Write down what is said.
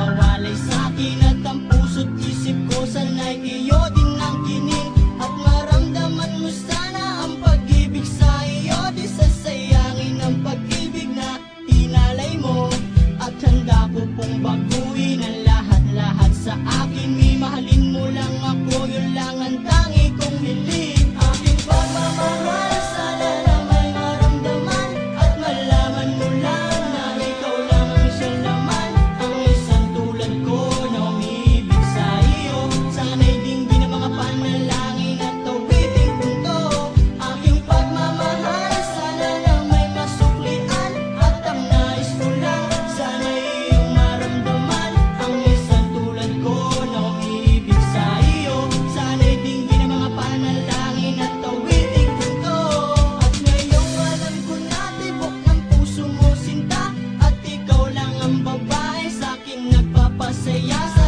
Nawalay sa'kin. say yes.